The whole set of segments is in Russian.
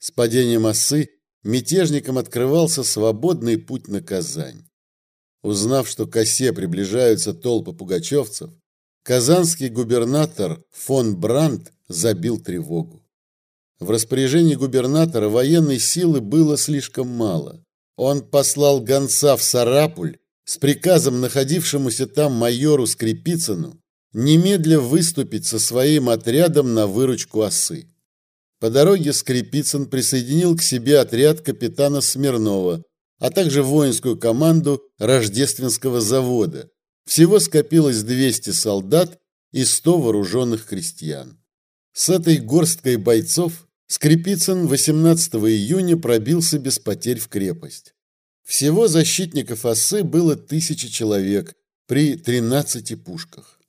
С падением осы мятежникам открывался свободный путь на Казань. Узнав, что к осе приближаются толпы пугачевцев, казанский губернатор фон Брандт забил тревогу. В распоряжении губернатора военной силы было слишком мало. Он послал гонца в Сарапуль с приказом находившемуся там майору Скрипицыну немедля выступить со своим отрядом на выручку осы. По дороге Скрипицын присоединил к себе отряд капитана Смирнова, а также воинскую команду Рождественского завода. Всего скопилось 200 солдат и 100 вооруженных крестьян. С этой горсткой бойцов Скрипицын 18 июня пробился без потерь в крепость. Всего защитников осы было тысяча человек при 13 пушках.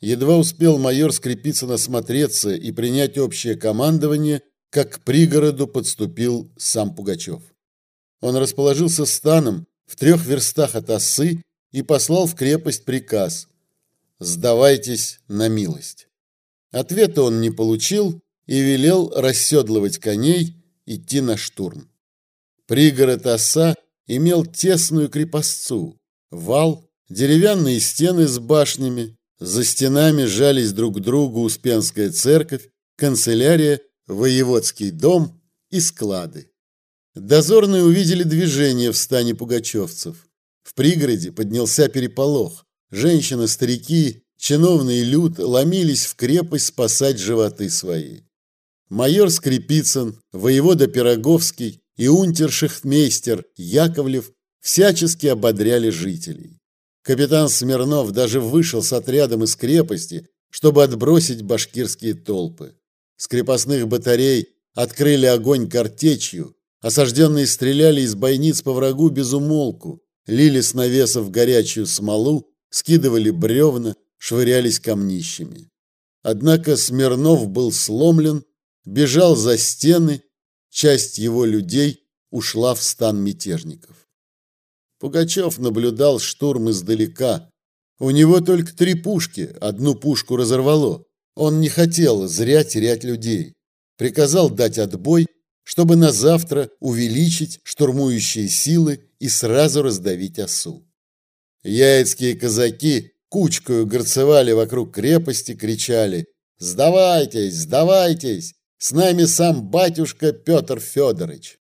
Едва успел майор Скрипицын осмотреться и принять общее командование, как к пригороду подступил сам Пугачев. Он расположился станом в трех верстах от осы и послал в крепость приказ «Сдавайтесь на милость». Ответа он не получил и велел расседлывать коней, идти на штурм. Пригород оса имел тесную крепостцу, вал, деревянные стены с башнями, за стенами жались друг к другу Успенская церковь, канцелярия, воеводский дом и склады. Дозорные увидели движение в стане пугачевцев. В пригороде поднялся переполох. Женщины, старики, чиновный люд ломились в крепость спасать животы свои. Майор Скрипицын, воевода Пироговский и унтер-шехтмейстер Яковлев всячески ободряли жителей. Капитан Смирнов даже вышел с отрядом из крепости, чтобы отбросить башкирские толпы. С крепостных батарей открыли огонь картечью, осажденные стреляли из бойниц по врагу без умолку, лили с навесов горячую смолу, скидывали бревна, швырялись камнищами. Однако Смирнов был сломлен, бежал за стены, часть его людей ушла в стан мятежников. Пугачев наблюдал штурм издалека. У него только три пушки, одну пушку разорвало. Он не хотел зря терять людей. Приказал дать отбой, чтобы на завтра увеличить штурмующие силы и сразу раздавить осу. Яицкие казаки кучкою горцевали вокруг крепости, кричали «Сдавайтесь, сдавайтесь! С нами сам батюшка Петр Федорович!»